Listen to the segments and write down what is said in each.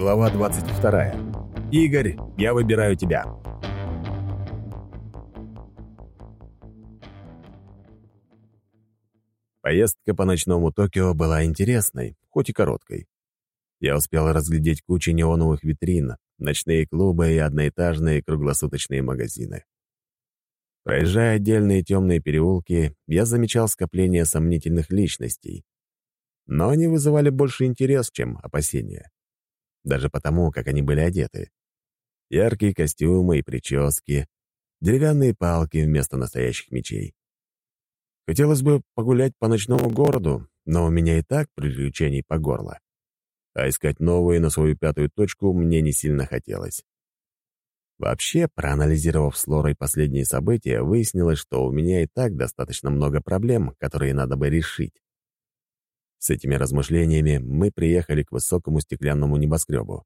Глава 22. Игорь, я выбираю тебя. Поездка по ночному Токио была интересной, хоть и короткой. Я успел разглядеть кучу неоновых витрин, ночные клубы и одноэтажные круглосуточные магазины. Проезжая отдельные темные переулки, я замечал скопление сомнительных личностей. Но они вызывали больше интерес, чем опасения даже потому, как они были одеты. Яркие костюмы и прически, деревянные палки вместо настоящих мечей. Хотелось бы погулять по ночному городу, но у меня и так приключений по горло. А искать новые на свою пятую точку мне не сильно хотелось. Вообще, проанализировав с Лорой последние события, выяснилось, что у меня и так достаточно много проблем, которые надо бы решить. С этими размышлениями мы приехали к высокому стеклянному небоскребу.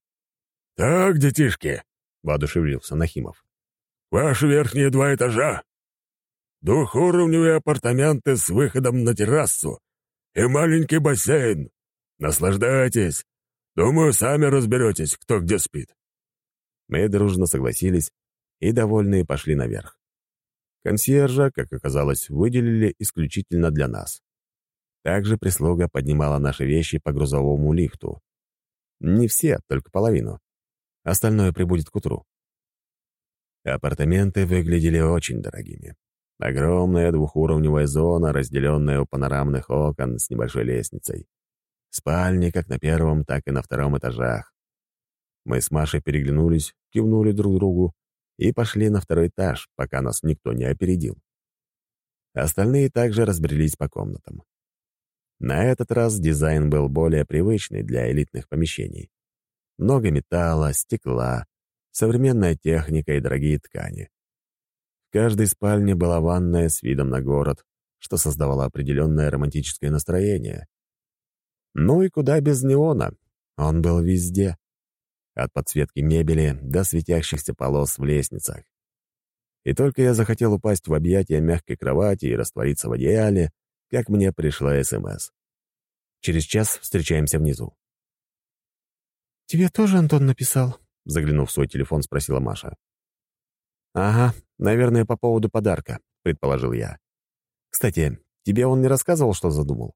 «Так, детишки», — воодушевился Нахимов, — «ваши верхние два этажа. Двухуровневые апартаменты с выходом на террасу и маленький бассейн. Наслаждайтесь. Думаю, сами разберетесь, кто где спит». Мы дружно согласились и, довольные, пошли наверх. Консьержа, как оказалось, выделили исключительно для нас. Также прислуга поднимала наши вещи по грузовому лифту. Не все, только половину. Остальное прибудет к утру. Апартаменты выглядели очень дорогими. Огромная двухуровневая зона, разделенная у панорамных окон с небольшой лестницей. Спальни как на первом, так и на втором этажах. Мы с Машей переглянулись, кивнули друг другу и пошли на второй этаж, пока нас никто не опередил. Остальные также разбрелись по комнатам. На этот раз дизайн был более привычный для элитных помещений. Много металла, стекла, современная техника и дорогие ткани. В каждой спальне была ванная с видом на город, что создавало определенное романтическое настроение. Ну и куда без неона? Он был везде. От подсветки мебели до светящихся полос в лестницах. И только я захотел упасть в объятия мягкой кровати и раствориться в одеяле, как мне пришла СМС. Через час встречаемся внизу. «Тебе тоже Антон написал?» Заглянув в свой телефон, спросила Маша. «Ага, наверное, по поводу подарка», — предположил я. «Кстати, тебе он не рассказывал, что задумал?»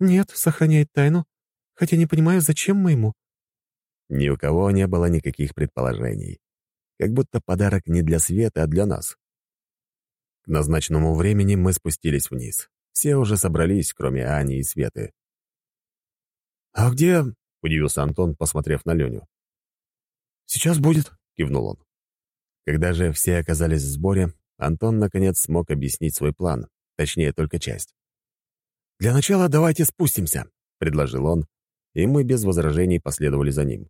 «Нет, сохраняет тайну, хотя не понимаю, зачем мы ему». Ни у кого не было никаких предположений. Как будто подарок не для Света, а для нас. К назначенному времени мы спустились вниз. Все уже собрались, кроме Ани и Светы. «А где...» — удивился Антон, посмотрев на Леню. «Сейчас будет», — кивнул он. Когда же все оказались в сборе, Антон, наконец, смог объяснить свой план, точнее, только часть. «Для начала давайте спустимся», — предложил он, и мы без возражений последовали за ним.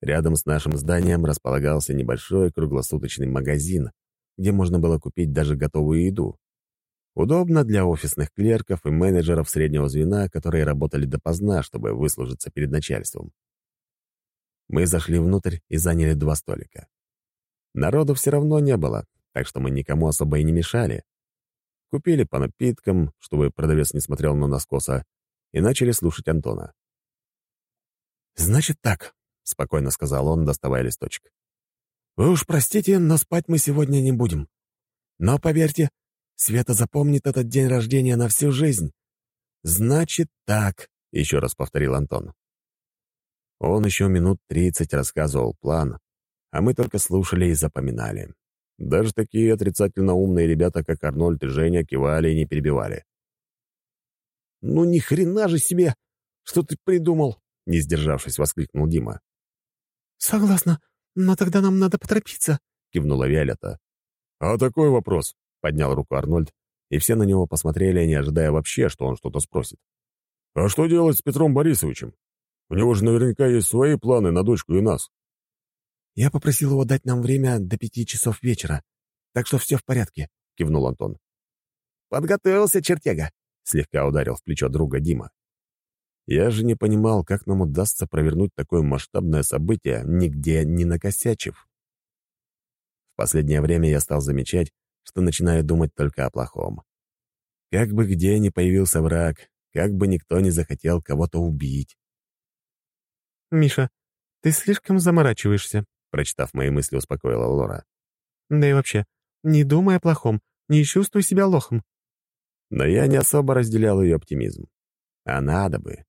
Рядом с нашим зданием располагался небольшой круглосуточный магазин, где можно было купить даже готовую еду. Удобно для офисных клерков и менеджеров среднего звена, которые работали допоздна, чтобы выслужиться перед начальством. Мы зашли внутрь и заняли два столика. Народу все равно не было, так что мы никому особо и не мешали. Купили по напиткам, чтобы продавец не смотрел на нас косо, и начали слушать Антона. «Значит так», — спокойно сказал он, доставая листочек. «Вы уж простите, но спать мы сегодня не будем. Но поверьте, Света запомнит этот день рождения на всю жизнь. Значит так, — еще раз повторил Антон. Он еще минут тридцать рассказывал план, а мы только слушали и запоминали. Даже такие отрицательно умные ребята, как Арнольд и Женя, кивали и не перебивали. «Ну ни хрена же себе! Что ты придумал?» — не сдержавшись, воскликнул Дима. «Согласна, но тогда нам надо поторопиться», — кивнула Виолетта. «А такой вопрос. — поднял руку Арнольд, и все на него посмотрели, не ожидая вообще, что он что-то спросит. «А что делать с Петром Борисовичем? У него же наверняка есть свои планы на дочку и нас». «Я попросил его дать нам время до пяти часов вечера, так что все в порядке», — кивнул Антон. «Подготовился, чертяга», — слегка ударил в плечо друга Дима. Я же не понимал, как нам удастся провернуть такое масштабное событие, нигде не накосячив. В последнее время я стал замечать, что начинаю думать только о плохом. Как бы где ни появился враг, как бы никто не захотел кого-то убить. «Миша, ты слишком заморачиваешься», — прочитав мои мысли, успокоила Лора. «Да и вообще, не думай о плохом, не чувствуй себя лохом». Но я не особо разделял ее оптимизм. А надо бы.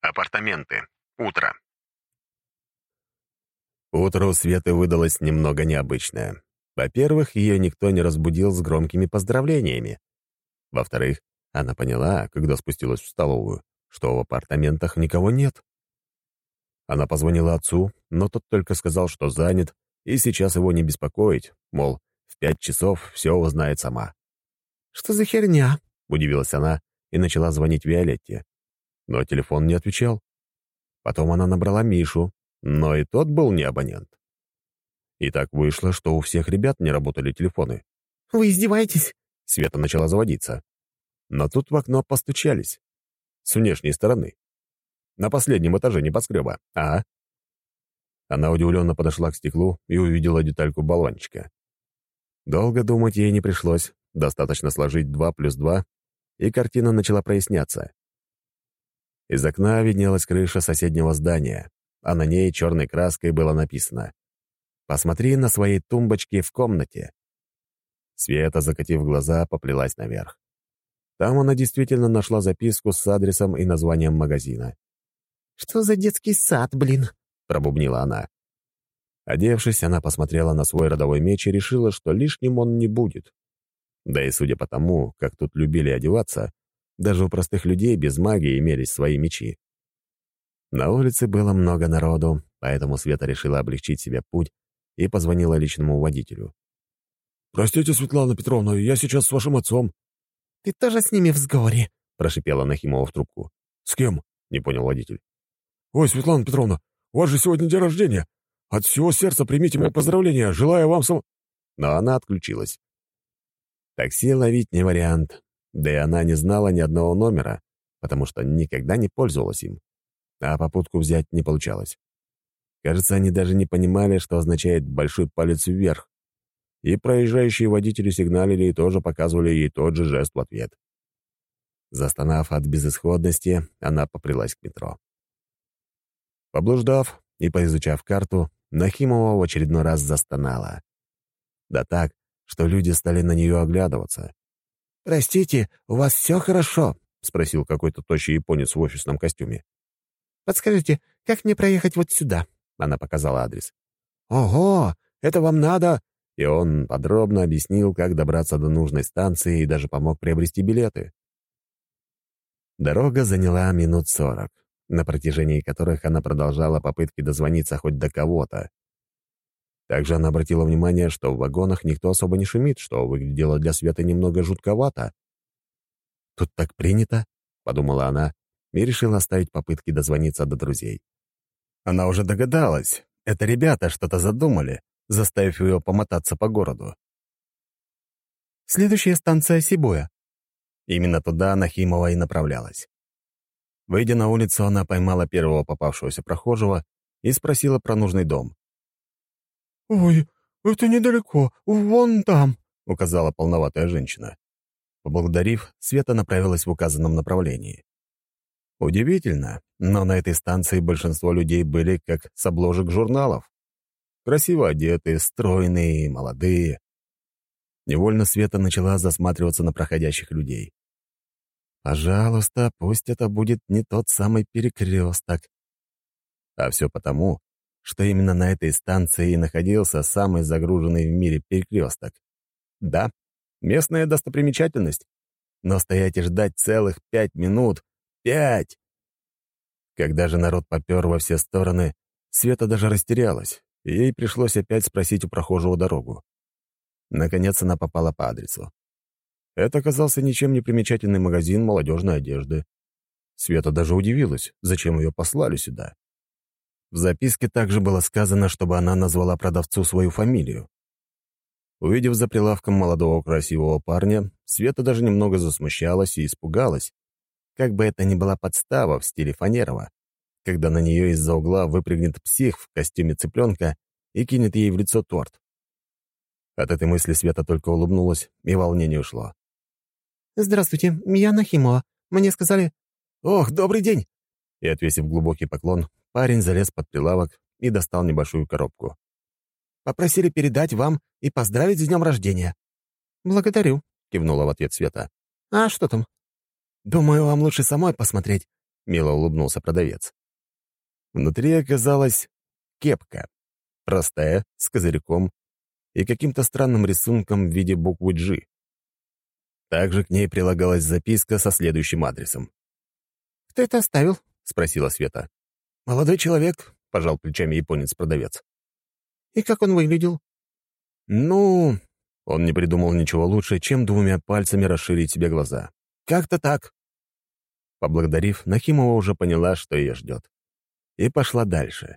Апартаменты. Утро. Утро у Светы выдалось немного необычное. Во-первых, ее никто не разбудил с громкими поздравлениями. Во-вторых, она поняла, когда спустилась в столовую, что в апартаментах никого нет. Она позвонила отцу, но тот только сказал, что занят, и сейчас его не беспокоить, мол, в пять часов все узнает сама. «Что за херня?» — удивилась она и начала звонить Виолетте. Но телефон не отвечал. Потом она набрала Мишу, но и тот был не абонент. И так вышло, что у всех ребят не работали телефоны. «Вы издеваетесь?» Света начала заводиться. Но тут в окно постучались. С внешней стороны. На последнем этаже небоскреба. А? Она удивленно подошла к стеклу и увидела детальку баллончика. Долго думать ей не пришлось. Достаточно сложить два плюс два, и картина начала проясняться. Из окна виднелась крыша соседнего здания, а на ней черной краской было написано «Посмотри на своей тумбочке в комнате». Света, закатив глаза, поплелась наверх. Там она действительно нашла записку с адресом и названием магазина. «Что за детский сад, блин?» — пробубнила она. Одевшись, она посмотрела на свой родовой меч и решила, что лишним он не будет. Да и судя по тому, как тут любили одеваться, даже у простых людей без магии имелись свои мечи. На улице было много народу, поэтому Света решила облегчить себе путь и позвонила личному водителю. «Простите, Светлана Петровна, я сейчас с вашим отцом». «Ты тоже с ними в сговоре?» — прошипела Нахимова в трубку. «С кем?» — не понял водитель. «Ой, Светлана Петровна, у вас же сегодня день рождения. От всего сердца примите мои поздравления. Желаю вам сам...» Но она отключилась. Такси ловить не вариант. Да и она не знала ни одного номера, потому что никогда не пользовалась им. А попутку взять не получалось. Кажется, они даже не понимали, что означает «большой палец вверх». И проезжающие водители сигналили и тоже показывали ей тот же жест в ответ. Застонав от безысходности, она поприлась к метро. Поблуждав и поизучав карту, Нахимова в очередной раз застонала. Да так, что люди стали на нее оглядываться. «Простите, у вас все хорошо?» — спросил какой-то тощий японец в офисном костюме. «Подскажите, как мне проехать вот сюда?» — она показала адрес. «Ого, это вам надо?» И он подробно объяснил, как добраться до нужной станции и даже помог приобрести билеты. Дорога заняла минут сорок, на протяжении которых она продолжала попытки дозвониться хоть до кого-то. Также она обратила внимание, что в вагонах никто особо не шумит, что выглядело для Светы немного жутковато. «Тут так принято», — подумала она и решила оставить попытки дозвониться до друзей. Она уже догадалась, это ребята что-то задумали, заставив ее помотаться по городу. «Следующая станция Сибоя». Именно туда Нахимова и направлялась. Выйдя на улицу, она поймала первого попавшегося прохожего и спросила про нужный дом. «Ой, это недалеко, вон там», — указала полноватая женщина. Поблагодарив, Света направилась в указанном направлении. Удивительно, но на этой станции большинство людей были как с обложек журналов. Красиво одетые, стройные, молодые. Невольно Света начала засматриваться на проходящих людей. Пожалуйста, пусть это будет не тот самый перекресток. А все потому, что именно на этой станции и находился самый загруженный в мире перекресток. Да, местная достопримечательность, но стоять и ждать целых пять минут. Пять! Когда же народ попер во все стороны, Света даже растерялась, и ей пришлось опять спросить у прохожего дорогу. Наконец она попала по адресу. Это оказался ничем не примечательный магазин молодежной одежды. Света даже удивилась, зачем ее послали сюда. В записке также было сказано, чтобы она назвала продавцу свою фамилию. Увидев за прилавком молодого красивого парня, Света даже немного засмущалась и испугалась. Как бы это ни была подстава в стиле Фанерова, когда на нее из-за угла выпрыгнет псих в костюме цыпленка и кинет ей в лицо торт. От этой мысли Света только улыбнулась, и волнение ушло. «Здравствуйте, я Нахимова. Мне сказали...» «Ох, добрый день!» И, отвесив глубокий поклон, парень залез под прилавок и достал небольшую коробку. «Попросили передать вам и поздравить с днем рождения». «Благодарю», — кивнула в ответ Света. «А что там?» «Думаю, вам лучше самой посмотреть», — мило улыбнулся продавец. Внутри оказалась кепка. Простая, с козырьком и каким-то странным рисунком в виде буквы «G». Также к ней прилагалась записка со следующим адресом. «Кто это оставил?» — спросила Света. «Молодой человек», — пожал плечами японец-продавец. «И как он выглядел?» «Ну...» Он не придумал ничего лучше, чем двумя пальцами расширить себе глаза. «Как-то так». Поблагодарив, Нахимова уже поняла, что ее ждет. И пошла дальше.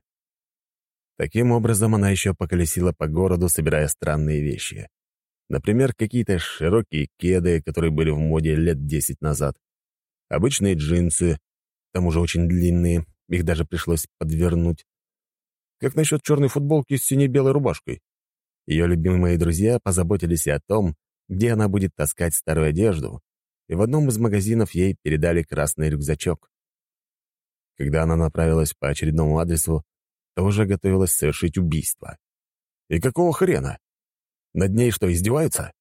Таким образом, она еще поколесила по городу, собирая странные вещи. Например, какие-то широкие кеды, которые были в моде лет десять назад. Обычные джинсы, к тому же очень длинные, их даже пришлось подвернуть. Как насчет черной футболки с синей-белой рубашкой? Ее любимые друзья позаботились и о том, где она будет таскать старую одежду, и в одном из магазинов ей передали красный рюкзачок. Когда она направилась по очередному адресу, то уже готовилась совершить убийство. И какого хрена? Над ней что, издеваются?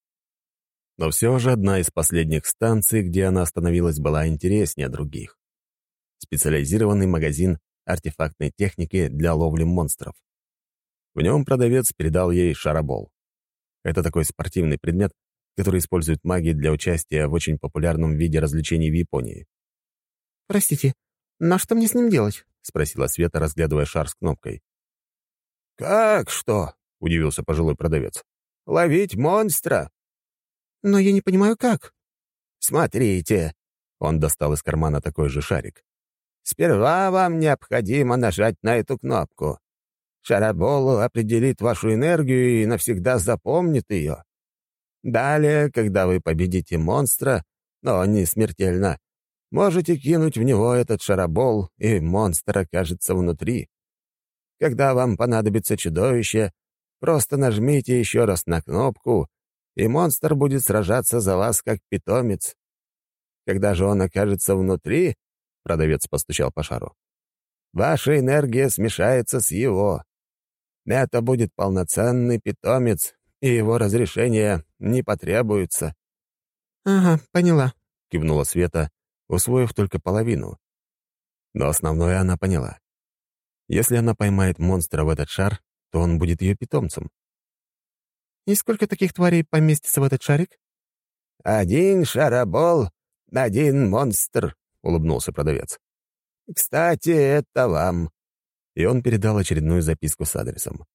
Но все же одна из последних станций, где она остановилась, была интереснее других. Специализированный магазин артефактной техники для ловли монстров. В нем продавец передал ей шарабол. Это такой спортивный предмет, который используют маги для участия в очень популярном виде развлечений в Японии. «Простите, на что мне с ним делать?» — спросила Света, разглядывая шар с кнопкой. «Как что?» — удивился пожилой продавец. «Ловить монстра!» «Но я не понимаю, как». «Смотрите!» — он достал из кармана такой же шарик. «Сперва вам необходимо нажать на эту кнопку. Шарабол определит вашу энергию и навсегда запомнит ее. Далее, когда вы победите монстра, но не смертельно, можете кинуть в него этот шарабол, и монстр окажется внутри. Когда вам понадобится чудовище, просто нажмите еще раз на кнопку, и монстр будет сражаться за вас как питомец. Когда же он окажется внутри, продавец постучал по шару, ваша энергия смешается с его. Это будет полноценный питомец, и его разрешение не потребуется». «Ага, поняла», — кивнула Света, усвоив только половину. Но основное она поняла. Если она поймает монстра в этот шар, то он будет ее питомцем. «И сколько таких тварей поместится в этот шарик?» «Один шарабол, один монстр», — улыбнулся продавец. «Кстати, это вам и он передал очередную записку с адресом.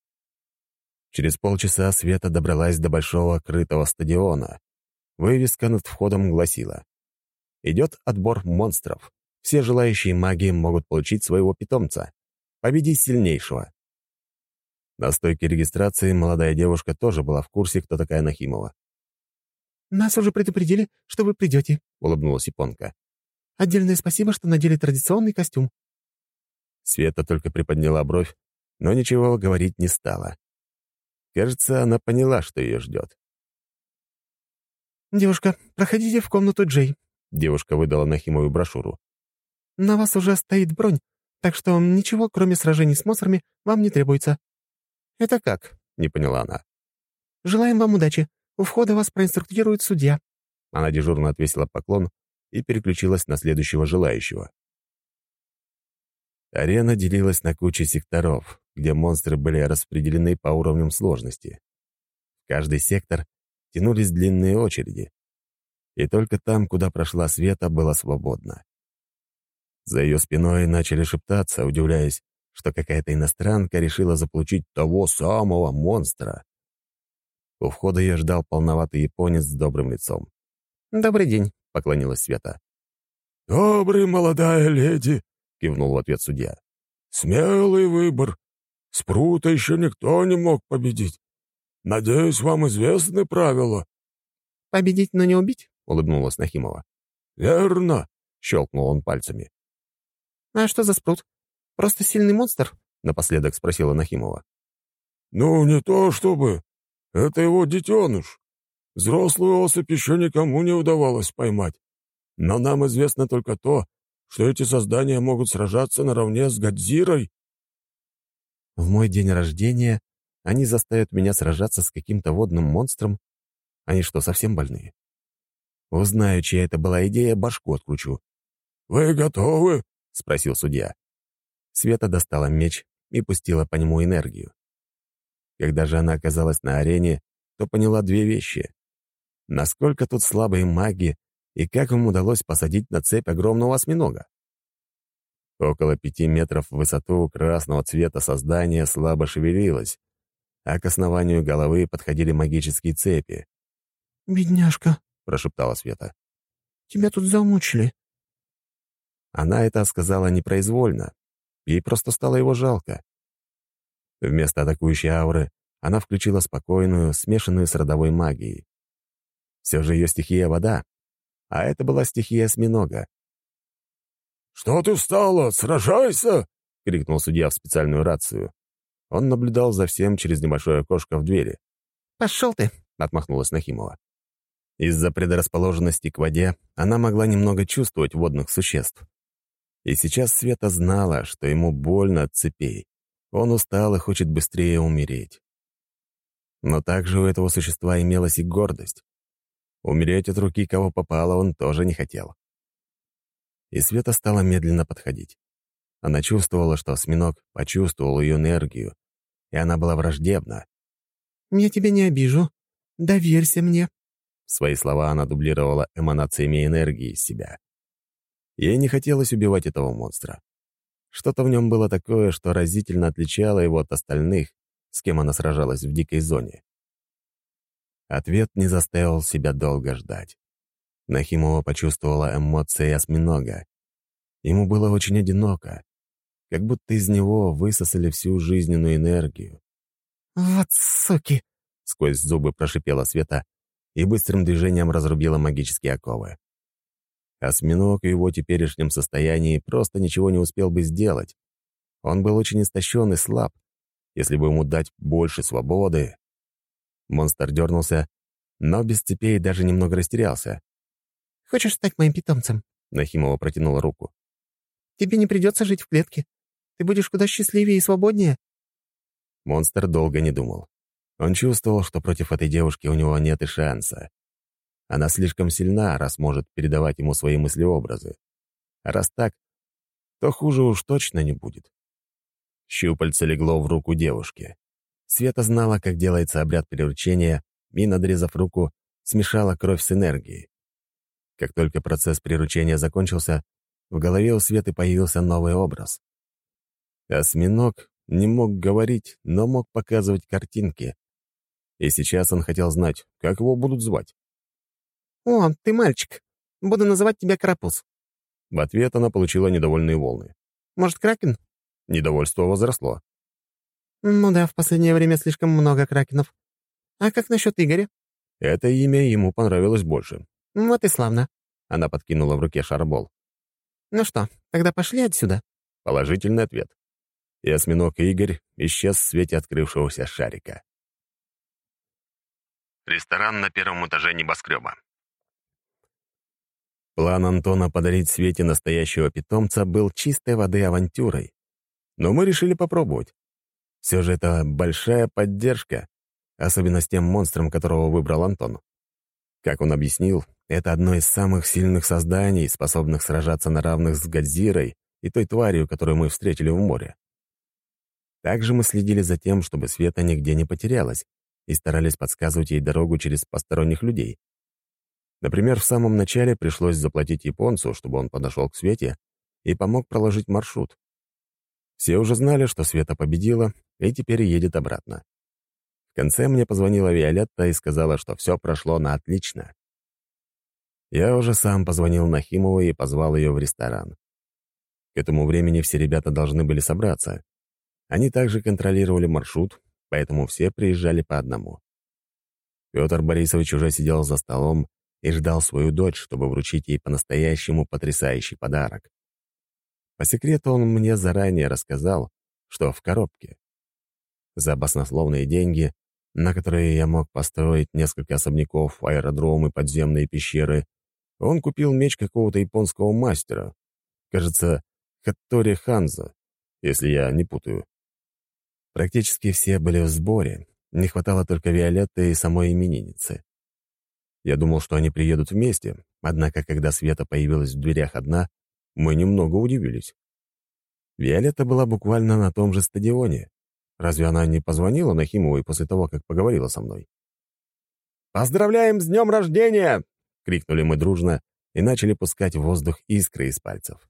Через полчаса Света добралась до большого крытого стадиона. Вывеска над входом гласила «Идет отбор монстров. Все желающие маги могут получить своего питомца. Победи сильнейшего». На стойке регистрации молодая девушка тоже была в курсе, кто такая Нахимова. «Нас уже предупредили, что вы придете», — улыбнулась японка. «Отдельное спасибо, что надели традиционный костюм». Света только приподняла бровь, но ничего говорить не стала. Кажется, она поняла, что ее ждет. «Девушка, проходите в комнату Джей», — девушка выдала Нахимову брошюру. «На вас уже стоит бронь, так что ничего, кроме сражений с монстрами, вам не требуется». «Это как?» — не поняла она. «Желаем вам удачи. У входа вас проинструктирует судья». Она дежурно отвесила поклон и переключилась на следующего желающего. Арена делилась на кучу секторов, где монстры были распределены по уровням сложности. В каждый сектор тянулись длинные очереди. И только там, куда прошла Света, было свободно. За ее спиной начали шептаться, удивляясь, что какая-то иностранка решила заполучить того самого монстра. У входа ее ждал полноватый японец с добрым лицом. «Добрый день», — поклонилась Света. «Добрый, молодая леди», кивнул в ответ судья. «Смелый выбор. Спрута еще никто не мог победить. Надеюсь, вам известны правила». «Победить, но не убить?» — улыбнулась Нахимова. «Верно», — щелкнул он пальцами. «А что за спрут? Просто сильный монстр?» — напоследок спросила Нахимова. «Ну, не то чтобы. Это его детеныш. Взрослую особь еще никому не удавалось поймать. Но нам известно только то, что эти создания могут сражаться наравне с Годзирой?» «В мой день рождения они заставят меня сражаться с каким-то водным монстром? Они что, совсем больные? Узнаю, чья это была идея, башку откручу». «Вы готовы?» — спросил судья. Света достала меч и пустила по нему энергию. Когда же она оказалась на арене, то поняла две вещи. Насколько тут слабые маги и как им удалось посадить на цепь огромного осьминога. Около пяти метров в высоту красного цвета создание слабо шевелилось, а к основанию головы подходили магические цепи. «Бедняжка», — прошептала Света. «Тебя тут замучили». Она это сказала непроизвольно. Ей просто стало его жалко. Вместо атакующей ауры она включила спокойную, смешанную с родовой магией. Все же ее стихия — вода, а это была стихия осьминога. «Что ты встала? Сражайся!» — крикнул судья в специальную рацию. Он наблюдал за всем через небольшое окошко в двери. «Пошел ты!» — отмахнулась Нахимова. Из-за предрасположенности к воде она могла немного чувствовать водных существ. И сейчас Света знала, что ему больно от цепей. Он устал и хочет быстрее умереть. Но также у этого существа имелась и гордость. Умереть от руки кого попало он тоже не хотел. И Света стала медленно подходить. Она чувствовала, что осьминог почувствовал ее энергию, и она была враждебна. «Я тебя не обижу. Доверься мне». Свои слова она дублировала эманациями энергии из себя. Ей не хотелось убивать этого монстра. Что-то в нем было такое, что разительно отличало его от остальных, с кем она сражалась в дикой зоне. Ответ не заставил себя долго ждать. Нахимова почувствовала эмоции осьминога. Ему было очень одиноко, как будто из него высосали всю жизненную энергию. «Вот суки!» — сквозь зубы прошипела Света и быстрым движением разрубила магические оковы. Осьминог в его теперешнем состоянии просто ничего не успел бы сделать. Он был очень истощен и слаб. Если бы ему дать больше свободы... Монстр дернулся, но без цепей даже немного растерялся. «Хочешь стать моим питомцем?» Нахимова протянула руку. «Тебе не придется жить в клетке. Ты будешь куда счастливее и свободнее». Монстр долго не думал. Он чувствовал, что против этой девушки у него нет и шанса. Она слишком сильна, раз может передавать ему свои мысли-образы. А раз так, то хуже уж точно не будет. Щупальце легло в руку девушки. Света знала, как делается обряд приручения, и, надрезав руку, смешала кровь с энергией. Как только процесс приручения закончился, в голове у Светы появился новый образ. Осьминог не мог говорить, но мог показывать картинки. И сейчас он хотел знать, как его будут звать. «О, ты мальчик. Буду называть тебя Карапуз». В ответ она получила недовольные волны. «Может, Кракен?» Недовольство возросло. «Ну да, в последнее время слишком много кракенов. А как насчет Игоря?» Это имя ему понравилось больше. «Вот и славно». Она подкинула в руке шарбол. «Ну что, тогда пошли отсюда?» Положительный ответ. И осьминог Игорь исчез в свете открывшегося шарика. Ресторан на первом этаже небоскреба. План Антона подарить Свете настоящего питомца был чистой воды авантюрой. Но мы решили попробовать. Все же это большая поддержка, особенно с тем монстром, которого выбрал Антон. Как он объяснил, это одно из самых сильных созданий, способных сражаться на равных с Годзирой и той тварью, которую мы встретили в море. Также мы следили за тем, чтобы Света нигде не потерялась, и старались подсказывать ей дорогу через посторонних людей. Например, в самом начале пришлось заплатить японцу, чтобы он подошел к Свете и помог проложить маршрут. Все уже знали, что Света победила и теперь едет обратно. В конце мне позвонила Виолетта и сказала, что все прошло на отлично. Я уже сам позвонил Нахимовой и позвал ее в ресторан. К этому времени все ребята должны были собраться. Они также контролировали маршрут, поэтому все приезжали по одному. Петр Борисович уже сидел за столом и ждал свою дочь, чтобы вручить ей по-настоящему потрясающий подарок. По секрету он мне заранее рассказал, что в коробке. За баснословные деньги, на которые я мог построить несколько особняков, аэродромы, подземные пещеры, он купил меч какого-то японского мастера, Кажется, Хаттори Ханзо, если я не путаю. Практически все были в сборе, не хватало только Виолетты и самой именинницы. Я думал, что они приедут вместе, однако, когда Света появилась в дверях одна, мы немного удивились. Виолетта была буквально на том же стадионе. Разве она не позвонила Нахимовой после того, как поговорила со мной? «Поздравляем с днем рождения!» — крикнули мы дружно и начали пускать в воздух искры из пальцев.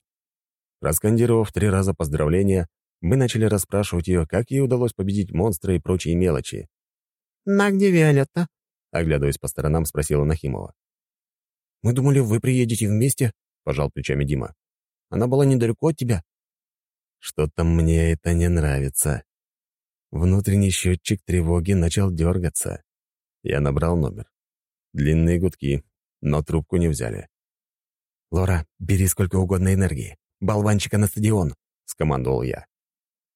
Раскандировав три раза поздравления, мы начали расспрашивать ее, как ей удалось победить монстра и прочие мелочи. «На где Виолетта?» — оглядываясь по сторонам, спросила Нахимова. «Мы думали, вы приедете вместе», — пожал плечами Дима. «Она была недалеко от тебя». Что-то мне это не нравится. Внутренний счетчик тревоги начал дергаться. Я набрал номер. Длинные гудки, но трубку не взяли. «Лора, бери сколько угодно энергии. Болванчика на стадион», — скомандовал я.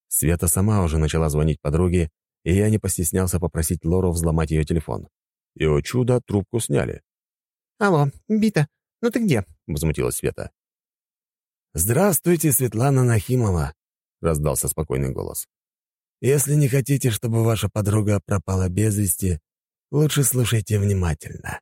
Света сама уже начала звонить подруге, и я не постеснялся попросить Лору взломать ее телефон. И, о чудо, трубку сняли. «Алло, Бита, ну ты где?» — возмутилась Света. «Здравствуйте, Светлана Нахимова», — раздался спокойный голос. «Если не хотите, чтобы ваша подруга пропала без вести, лучше слушайте внимательно.